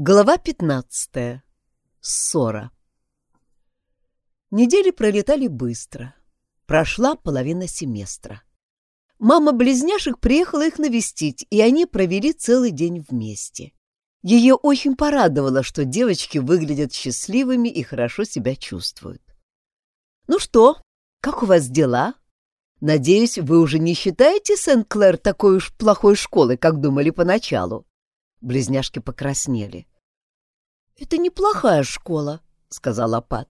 Глава 15. Ссора. Недели пролетали быстро. Прошла половина семестра. Мама близняшек приехала их навестить, и они провели целый день вместе. Ее очень порадовало, что девочки выглядят счастливыми и хорошо себя чувствуют. «Ну что, как у вас дела? Надеюсь, вы уже не считаете Сент-Клэр такой уж плохой школой, как думали поначалу?» Близняшки покраснели. «Это неплохая школа», — сказала Пат.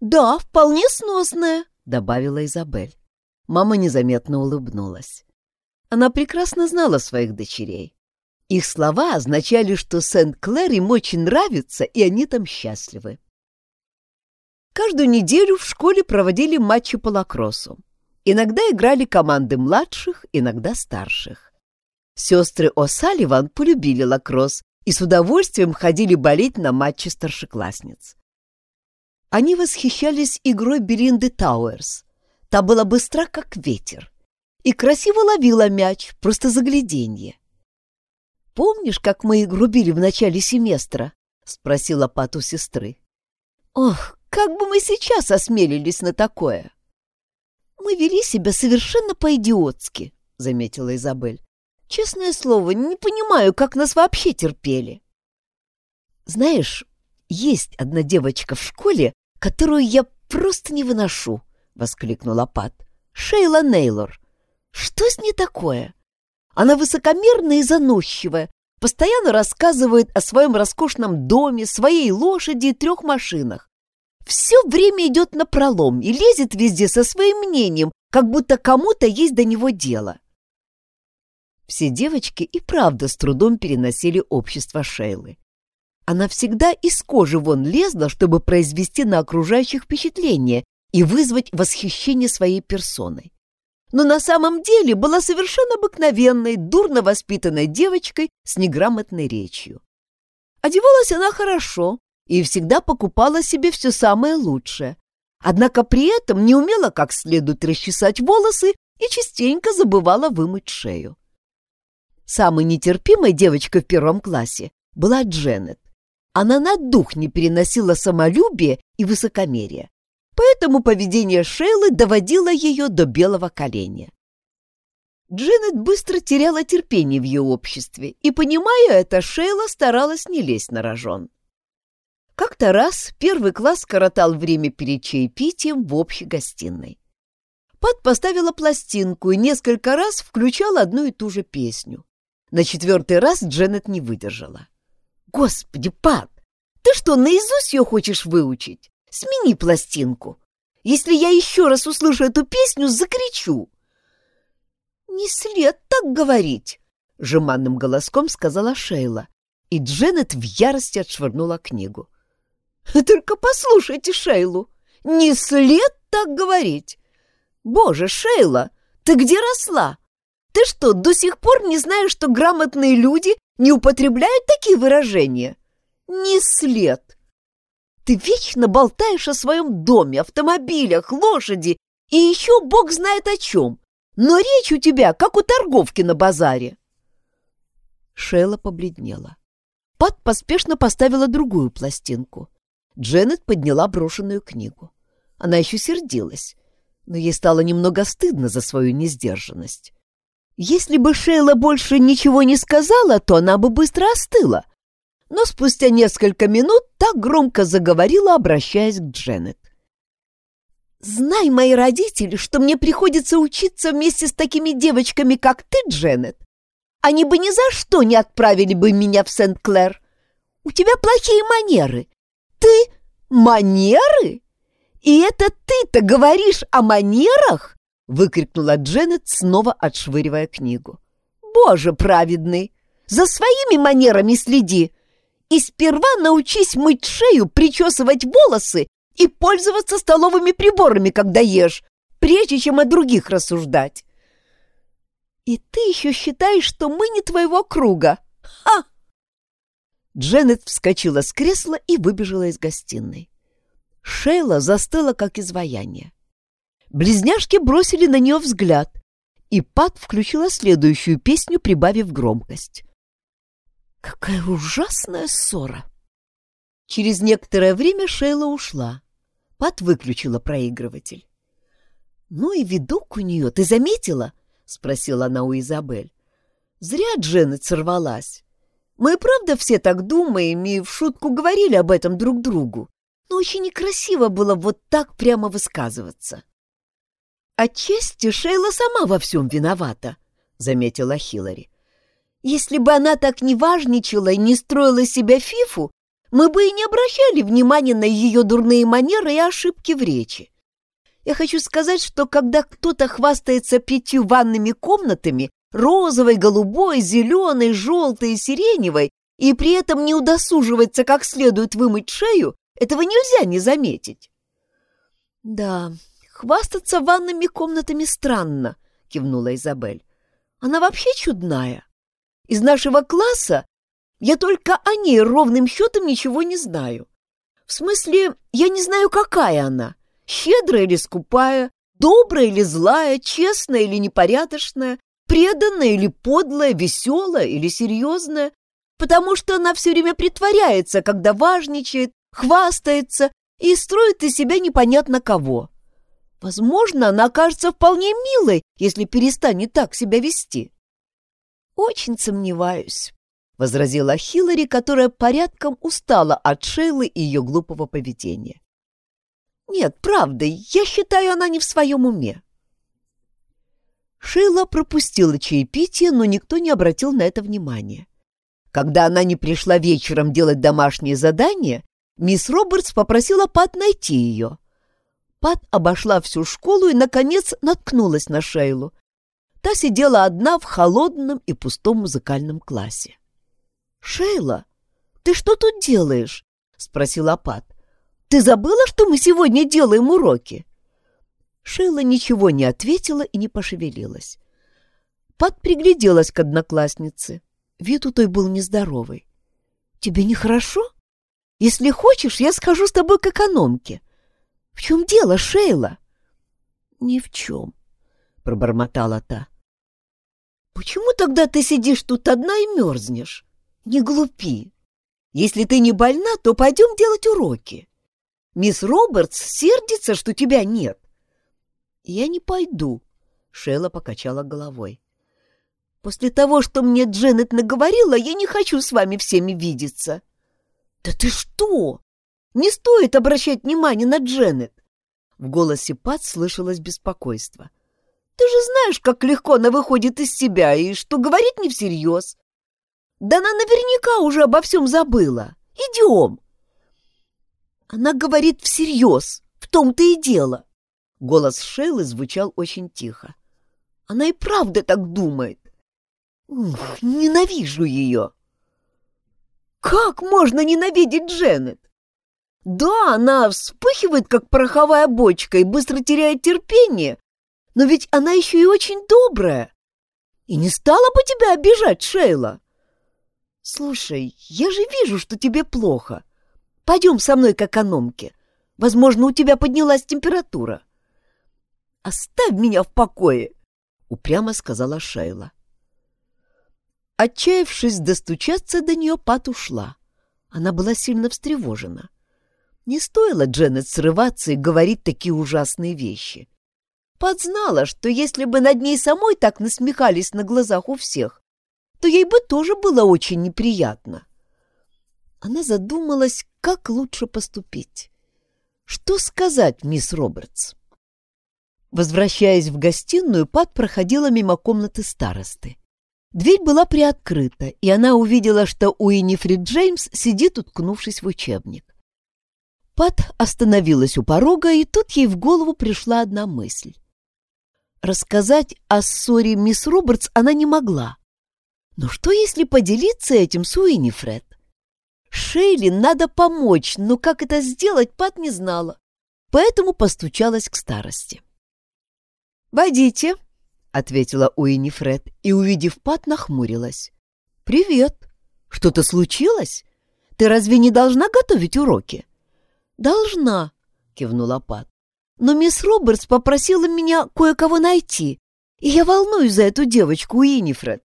«Да, вполне сносная», — добавила Изабель. Мама незаметно улыбнулась. Она прекрасно знала своих дочерей. Их слова означали, что Сент-Клэр им очень нравится, и они там счастливы. Каждую неделю в школе проводили матчи по лакроссу. Иногда играли команды младших, иногда старших. Сестры О'Салливан полюбили лакросс и с удовольствием ходили болеть на матчи старшеклассниц. Они восхищались игрой Белинды Тауэрс. Та была быстра, как ветер, и красиво ловила мяч, просто загляденье. «Помнишь, как мы игру били в начале семестра?» — спросила Пат у сестры. «Ох, как бы мы сейчас осмелились на такое!» «Мы вели себя совершенно по-идиотски», — заметила Изабель. Честное слово, не понимаю, как нас вообще терпели. Знаешь, есть одна девочка в школе, которую я просто не выношу, — воскликнула Пат. Шейла Нейлор. Что с ней такое? Она высокомерная и заносчивая, постоянно рассказывает о своем роскошном доме, своей лошади и трех машинах. Все время идет на пролом и лезет везде со своим мнением, как будто кому-то есть до него дело. Все девочки и правда с трудом переносили общество Шейлы. Она всегда из кожи вон лезла, чтобы произвести на окружающих впечатление и вызвать восхищение своей персоной. Но на самом деле была совершенно обыкновенной, дурно воспитанной девочкой с неграмотной речью. Одевалась она хорошо и всегда покупала себе все самое лучшее, однако при этом не умела как следует расчесать волосы и частенько забывала вымыть шею. Самой нетерпимой девочкой в первом классе была Дженнет. Она на дух не переносила самолюбие и высокомерие, поэтому поведение Шейлы доводило ее до белого коленя. Дженнет быстро теряла терпение в ее обществе, и, понимая это, Шейла старалась не лезть на рожон. Как-то раз первый класс коротал время перед чаепитием в общей гостиной. Пат поставила пластинку и несколько раз включала одну и ту же песню. На четвертый раз Дженнет не выдержала. «Господи, пап, ты что, наизусть ее хочешь выучить? Смени пластинку. Если я еще раз услышу эту песню, закричу». «Не след так говорить», — жеманным голоском сказала Шейла, и Дженнет в ярости отшвырнула книгу. «Только послушайте Шейлу. Не след так говорить. Боже, Шейла, ты где росла? Ты что, до сих пор не знаешь, что грамотные люди не употребляют такие выражения? Не след. Ты вечно болтаешь о своем доме, автомобилях, лошади и еще бог знает о чем. Но речь у тебя, как у торговки на базаре. Шейла побледнела. Пат поспешно поставила другую пластинку. Дженнет подняла брошенную книгу. Она еще сердилась, но ей стало немного стыдно за свою несдержанность. Если бы Шейла больше ничего не сказала, то она бы быстро остыла. Но спустя несколько минут так громко заговорила, обращаясь к Дженнет. «Знай, мои родители, что мне приходится учиться вместе с такими девочками, как ты, Дженнет. Они бы ни за что не отправили бы меня в Сент-Клэр. У тебя плохие манеры. Ты манеры? И это ты-то говоришь о манерах?» — выкрикнула Дженнет, снова отшвыривая книгу. «Боже праведный! За своими манерами следи! И сперва научись мыть шею, причесывать волосы и пользоваться столовыми приборами, когда ешь, прежде чем о других рассуждать. И ты еще считаешь, что мы не твоего круга? Ха!» Дженнет вскочила с кресла и выбежала из гостиной. Шейла застыла, как изваяние. Близняшки бросили на нее взгляд, и Пат включила следующую песню, прибавив громкость. Какая ужасная ссора! Через некоторое время Шейла ушла. Пат выключила проигрыватель. «Ну и видок у нее, ты заметила?» — спросила она у Изабель. «Зря Дженнет сорвалась. Мы правда все так думаем и в шутку говорили об этом друг другу, но очень некрасиво было вот так прямо высказываться». «Отчасти Шейла сама во всем виновата», — заметила Хиллари. «Если бы она так не важничала и не строила себя фифу, мы бы и не обращали внимания на ее дурные манеры и ошибки в речи. Я хочу сказать, что когда кто-то хвастается пятью ванными комнатами, розовой, голубой, зеленой, желтой и сиреневой, и при этом не удосуживается как следует вымыть шею, этого нельзя не заметить. Да, хвастаться ванными комнатами странно, кивнула Изабель. Она вообще чудная. Из нашего класса я только о ней ровным счетом ничего не знаю. В смысле, я не знаю, какая она. Щедрая или скупая, добрая или злая, честная или непорядочная, преданная или подлая, веселая или серьезная, потому что она все время притворяется, когда важничает, хвастается и строит из себя непонятно кого. Возможно, она окажется вполне милой, если перестанет так себя вести. Очень сомневаюсь, — возразила Хиллари, которая порядком устала от Шейлы и ее глупого поведения. Нет, правда, я считаю, она не в своем уме. Шейла пропустила чаепитие, но никто не обратил на это внимания. Когда она не пришла вечером делать домашнее задание, мисс Робертс попросила Пат найти ее. Пат обошла всю школу и, наконец, наткнулась на Шейлу. Та сидела одна в холодном и пустом музыкальном классе. «Шейла, ты что тут делаешь?» — спросила Пат. Ты забыла, что мы сегодня делаем уроки?» Шейла ничего не ответила и не пошевелилась. Пат пригляделась к однокласснице. Вид у той был нездоровый. «Тебе нехорошо? Если хочешь, я схожу с тобой к экономке. В чем дело, Шейла?» «Ни в чем», — пробормотала та. «Почему тогда ты сидишь тут одна и мерзнешь? Не глупи. Если ты не больна, то пойдем делать уроки. Мисс Робертс сердится, что тебя нет. Я не пойду, Шелла покачала головой. После того, что мне Дженнет наговорила, я не хочу с вами всеми видеться. Да ты что? Не стоит обращать внимание на Дженнет. В голосе Пат слышалось беспокойство. Ты же знаешь, как легко она выходит из себя и что говорит не всерьез. Да она наверняка уже обо всем забыла. Идем. Она говорит всерьез, в том-то и дело. Голос Шейлы звучал очень тихо. Она и правда так думает. Ух, ненавижу ее. Как можно ненавидеть Дженнет? Да, она вспыхивает, как пороховая бочка, и быстро теряет терпение, но ведь она еще и очень добрая. И не стала бы тебя обижать, Шейла. Слушай, я же вижу, что тебе плохо. Пойдем со мной к экономке. Возможно, у тебя поднялась температура. Оставь меня в покое, упрямо сказала Шейла. Отчаявшись достучаться до нее, Пат ушла. Она была сильно встревожена. Не стоило Дженнет срываться и говорить такие ужасные вещи. Пат знала, что если бы над ней самой так насмехались на глазах у всех, то ей бы тоже было очень неприятно. Она задумалась, как лучше поступить. Что сказать, мисс Робертс? Возвращаясь в гостиную, Пат проходила мимо комнаты старосты. Дверь была приоткрыта, и она увидела, что Уинифрид Джеймс сидит, уткнувшись в учебник. Пат остановилась у порога, и тут ей в голову пришла одна мысль. Рассказать о ссоре мисс Робертс она не могла. Но что, если поделиться этим с Уинифред? Шейли надо помочь, но как это сделать, Пат не знала, поэтому постучалась к старости. «Войдите», — ответила Уинни Фред, и, увидев Пат, нахмурилась. «Привет. Что-то случилось? Ты разве не должна готовить уроки?» «Должна», — кивнула Пат. «Но мисс Робертс попросила меня кое-кого найти, и я волнуюсь за эту девочку Уиннифред.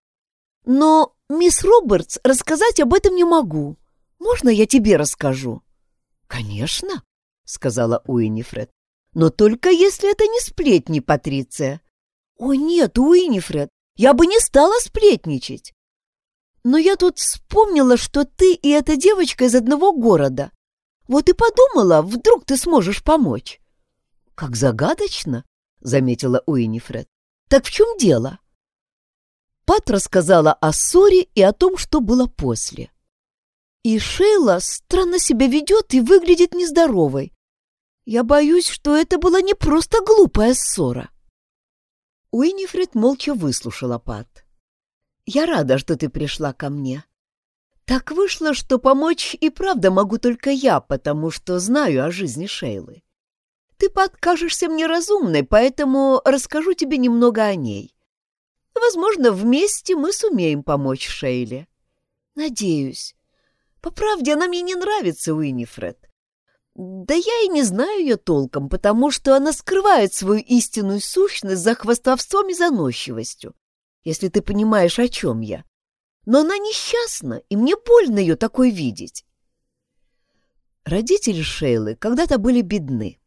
Но мисс Робертс рассказать об этом не могу. Можно я тебе расскажу?» «Конечно», — сказала Уинифред. «Но только если это не сплетни, Патриция». «О нет, Уинифред, я бы не стала сплетничать. Но я тут вспомнила, что ты и эта девочка из одного города. Вот и подумала, вдруг ты сможешь помочь». «Как загадочно», — заметила Уинифред. «Так в чем дело?» Пат рассказала о ссоре и о том, что было после. И Шейла странно себя ведет и выглядит нездоровой. Я боюсь, что это была не просто глупая ссора. Уинифред молча выслушала Пат. «Я рада, что ты пришла ко мне. Так вышло, что помочь и правда могу только я, потому что знаю о жизни Шейлы. Ты подкажешься мне разумной, поэтому расскажу тебе немного о ней. Возможно, вместе мы сумеем помочь Шейле. Надеюсь. По правде, она мне не нравится, Уинифред. Да я и не знаю ее толком, потому что она скрывает свою истинную сущность за хвастовством и заносчивостью, если ты понимаешь, о чем я. Но она несчастна, и мне больно ее такой видеть. Родители Шейлы когда-то были бедны.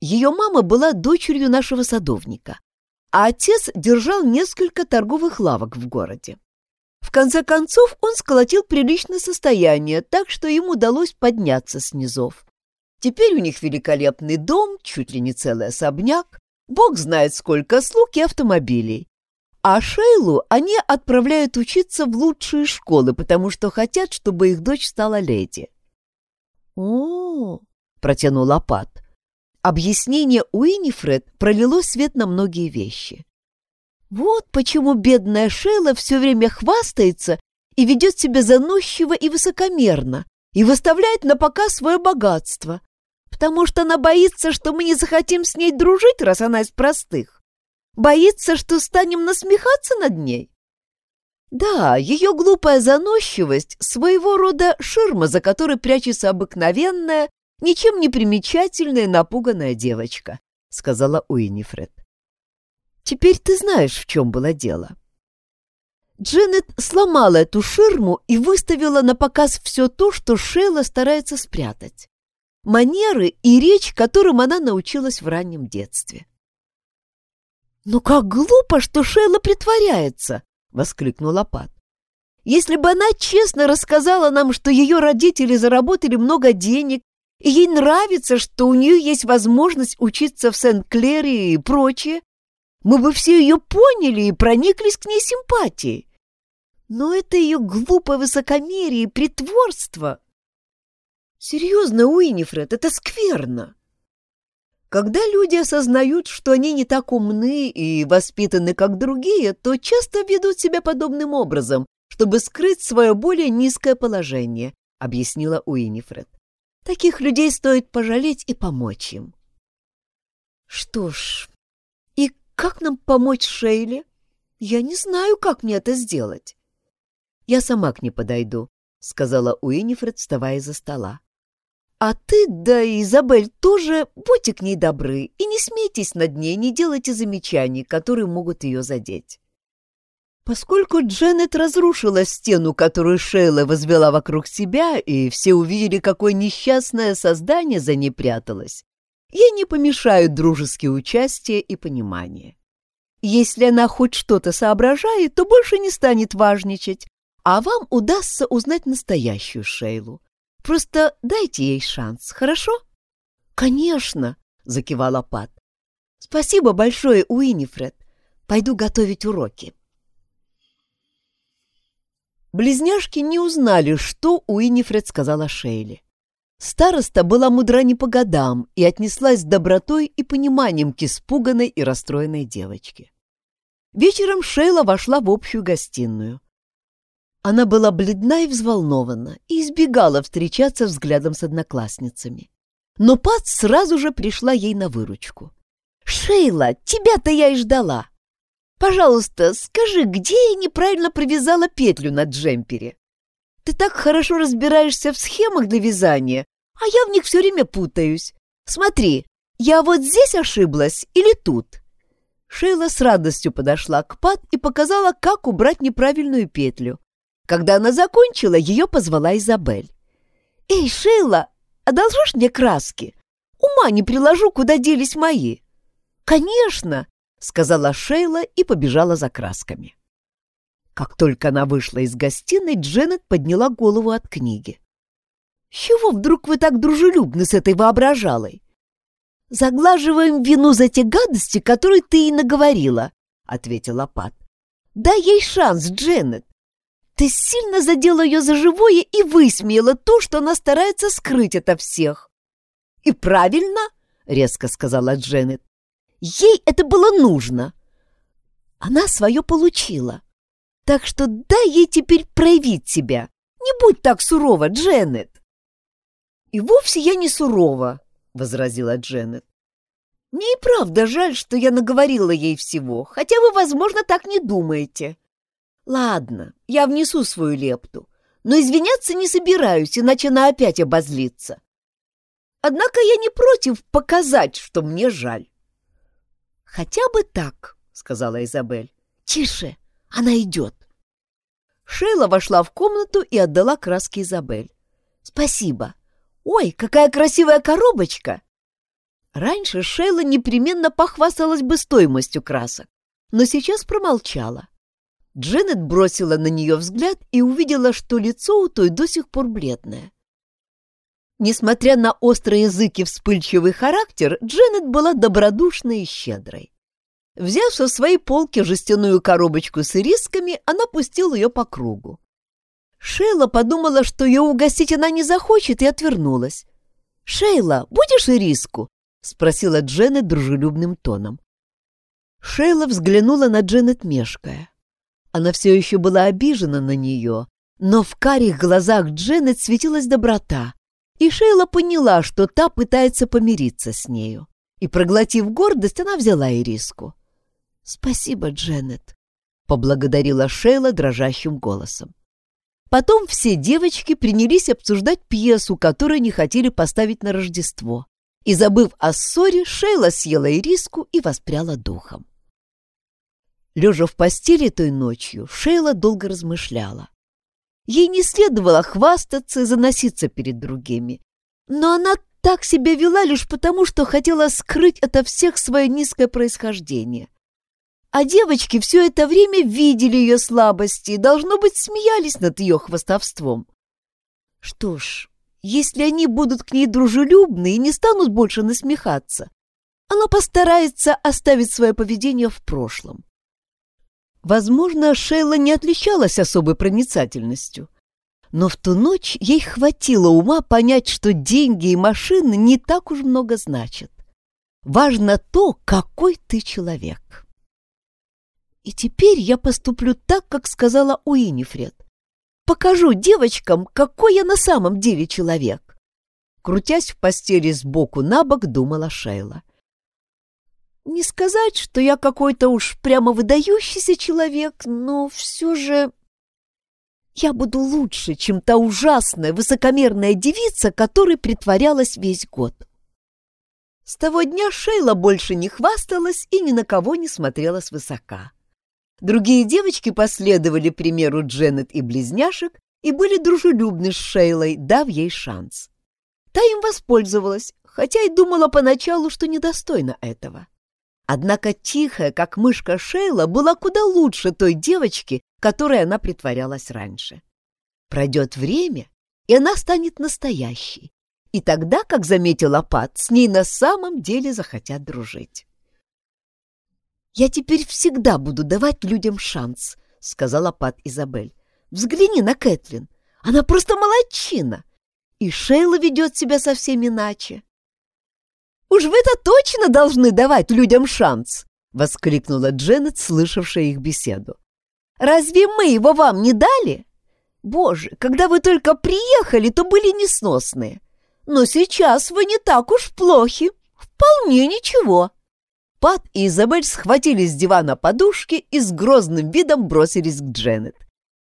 Ее мама была дочерью нашего садовника, а отец держал несколько торговых лавок в городе. В конце концов он сколотил приличное состояние, так что ему удалось подняться с низов. Теперь у них великолепный дом, чуть ли не целый особняк, бог знает сколько слуг и автомобилей. А Шейлу они отправляют учиться в лучшие школы, потому что хотят, чтобы их дочь стала леди. «О, -о, -о — протянул Апат. Объяснение Уинифред пролило свет на многие вещи. Вот почему бедная Шейла все время хвастается и ведет себя заносчиво и высокомерно, и выставляет на показ свое богатство, потому что она боится, что мы не захотим с ней дружить, раз она из простых. Боится, что станем насмехаться над ней. Да, ее глупая заносчивость — своего рода ширма, за которой прячется обыкновенная, ничем не примечательная напуганная девочка, — сказала Уинифред. Теперь ты знаешь, в чем было дело. Дженнет сломала эту ширму и выставила на показ все то, что Шейла старается спрятать. Манеры и речь, которым она научилась в раннем детстве. «Ну как глупо, что Шейла притворяется!» — воскликнула Пат. «Если бы она честно рассказала нам, что ее родители заработали много денег, и ей нравится, что у нее есть возможность учиться в Сент-Клере и прочее, мы бы все ее поняли и прониклись к ней симпатией. Но это ее глупое высокомерие и притворство. Серьезно, Уинифред, это скверно. Когда люди осознают, что они не так умны и воспитаны, как другие, то часто ведут себя подобным образом, чтобы скрыть свое более низкое положение, объяснила Уинифред. Таких людей стоит пожалеть и помочь им. Что ж, как нам помочь Шейле? Я не знаю, как мне это сделать. Я сама к ней подойду, сказала Уинифред, вставая за стола. А ты, да и Изабель тоже, будьте к ней добры и не смейтесь над ней, не делайте замечаний, которые могут ее задеть. Поскольку Дженнет разрушила стену, которую Шейла возвела вокруг себя, и все увидели, какое несчастное создание за ней пряталось, Ей не помешают дружеские участие и понимание. Если она хоть что-то соображает, то больше не станет важничать, а вам удастся узнать настоящую Шейлу. Просто дайте ей шанс, хорошо? Конечно, закивала Пат. Спасибо большое, Уинифред. Пойду готовить уроки. Близняшки не узнали, что Уинифред сказала Шейле. Староста была мудра не по годам и отнеслась с добротой и пониманием к испуганной и расстроенной девочке. Вечером Шейла вошла в общую гостиную. Она была бледна и взволнована и избегала встречаться взглядом с одноклассницами. Но Пат сразу же пришла ей на выручку. «Шейла, тебя-то я и ждала! Пожалуйста, скажи, где я неправильно провязала петлю на джемпере?» Ты так хорошо разбираешься в схемах для вязания, а я в них все время путаюсь. Смотри, я вот здесь ошиблась или тут?» Шейла с радостью подошла к Пат и показала, как убрать неправильную петлю. Когда она закончила, ее позвала Изабель. «Эй, Шейла, одолжишь мне краски? Ума не приложу, куда делись мои». «Конечно!» — сказала Шейла и побежала за красками. Как только она вышла из гостиной, Дженнет подняла голову от книги. «Чего вдруг вы так дружелюбны с этой воображалой?» «Заглаживаем вину за те гадости, которые ты ей наговорила», — ответила Пат. «Дай ей шанс, Дженнет. Ты сильно задела ее за живое и высмеяла то, что она старается скрыть ото всех». «И правильно», — резко сказала Дженнет. «Ей это было нужно». Она свое получила. Так что дай ей теперь проявить себя. Не будь так сурова, Дженнет. И вовсе я не сурова, возразила Дженнет. Мне и правда жаль, что я наговорила ей всего, хотя вы, возможно, так не думаете. Ладно, я внесу свою лепту, но извиняться не собираюсь, иначе она опять обозлится. Однако я не против показать, что мне жаль. Хотя бы так, сказала Изабель. Тише, она идет. Шейла вошла в комнату и отдала краски Изабель. Спасибо. Ой, какая красивая коробочка! Раньше Шейла непременно похвасталась бы стоимостью красок, но сейчас промолчала. Дженнет бросила на нее взгляд и увидела, что лицо у той до сих пор бледное. Несмотря на острый язык и вспыльчивый характер, Дженнет была добродушной и щедрой. Взяв со своей полки жестяную коробочку с ирисками, она пустила ее по кругу. Шейла подумала, что ее угостить она не захочет, и отвернулась. «Шейла, будешь ириску?» — спросила Дженнет дружелюбным тоном. Шейла взглянула на Дженнет мешкая. Она все еще была обижена на нее, но в карих глазах Дженнет светилась доброта, и Шейла поняла, что та пытается помириться с нею. И, проглотив гордость, она взяла ириску. «Спасибо, Дженнет», — поблагодарила Шейла дрожащим голосом. Потом все девочки принялись обсуждать пьесу, которую не хотели поставить на Рождество. И, забыв о ссоре, Шейла съела ириску и воспряла духом. Лежа в постели той ночью, Шейла долго размышляла. Ей не следовало хвастаться и заноситься перед другими. Но она так себя вела лишь потому, что хотела скрыть ото всех свое низкое происхождение а девочки все это время видели ее слабости и, должно быть, смеялись над ее хвостовством. Что ж, если они будут к ней дружелюбны и не станут больше насмехаться, она постарается оставить свое поведение в прошлом. Возможно, Шейла не отличалась особой проницательностью, но в ту ночь ей хватило ума понять, что деньги и машины не так уж много значат. Важно то, какой ты человек. И теперь я поступлю так, как сказала Уинифред. Покажу девочкам, какой я на самом деле человек. Крутясь в постели сбоку на бок, думала Шейла. Не сказать, что я какой-то уж прямо выдающийся человек, но все же... Я буду лучше, чем та ужасная, высокомерная девица, которой притворялась весь год. С того дня Шейла больше не хвасталась и ни на кого не смотрела свысока. Другие девочки последовали примеру Дженнет и близняшек и были дружелюбны с Шейлой, дав ей шанс. Та им воспользовалась, хотя и думала поначалу, что недостойна этого. Однако тихая, как мышка Шейла, была куда лучше той девочки, которой она притворялась раньше. Пройдет время, и она станет настоящей. И тогда, как заметила Пат, с ней на самом деле захотят дружить. «Я теперь всегда буду давать людям шанс», — сказала Пат Изабель. «Взгляни на Кэтлин. Она просто молодчина. И Шейла ведет себя совсем иначе». «Уж вы-то точно должны давать людям шанс!» — воскликнула Дженнет, слышавшая их беседу. «Разве мы его вам не дали? Боже, когда вы только приехали, то были несносные. Но сейчас вы не так уж плохи. Вполне ничего». Пат и Изабель схватили с дивана подушки и с грозным видом бросились к Дженнет.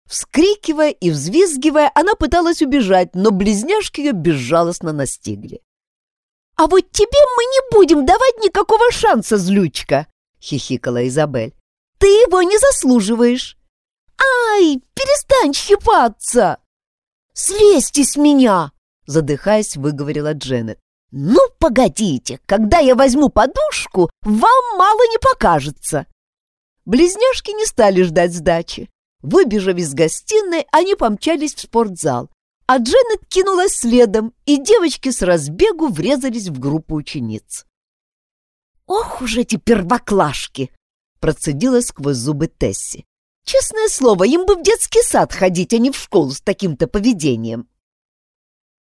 Вскрикивая и взвизгивая, она пыталась убежать, но близняшки ее безжалостно настигли. «А вот тебе мы не будем давать никакого шанса, злючка!» — хихикала Изабель. «Ты его не заслуживаешь! «Ай, перестань щипаться!» «Слезьте с меня!» — задыхаясь, выговорила Дженнет. «Ну, погодите, когда я возьму подушку, вам мало не покажется!» Близняшки не стали ждать сдачи. Выбежав из гостиной, они помчались в спортзал, а Дженнет кинулась следом, и девочки с разбегу врезались в группу учениц. «Ох уж эти первоклашки!» — процедила сквозь зубы Тесси. «Честное слово, им бы в детский сад ходить, а не в школу с таким-то поведением!»